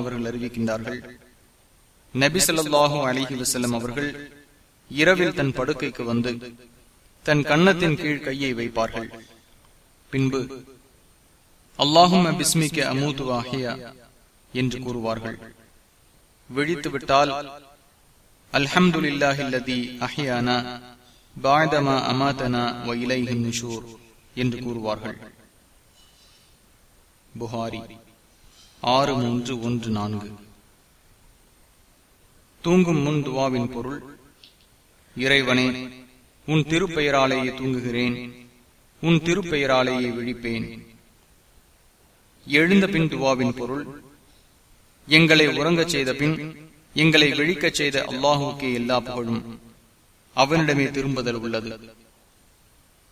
அவர்கள் அறிவிக்கின்றார்கள் நபி ஸல்லல்லாஹு அலிஹி வசல்லம் அவர்கள் இரவில் தன் படுக்கைக்கு வந்து தன் கன்னத்தின் கீழ் கையை வைப்பார்கள். பின்பு அல்லாஹும் பிஸ்மிக்க அமூது ஆகியா என்று கூறுவார்கள். விழித்து விட்டால் அல்ஹம்துலில்லாஹில்லதி அஹியானா பாய்தமா அமாதனா வயிலை நிஷூர் என்று கூறுவார்கள். புகாரி ஆறு மூன்று ஒன்று நான்கு. தூங்கும் முன் துவாவின் பொருள் இறைவனே உன் திருப்பெயராலேயே தூங்குகிறேன் உன் திருப்பெயராலேயே விழிப்பேன். எழுந்த பின் துவாவின் பொருள் எங்களை உறங்கச் செய்த பின் எங்களை விழிக்கச் செய்த அல்லாஹுக்கே எல்லா புகழும். அவனிடமே திரும்புதல் உள்ளது.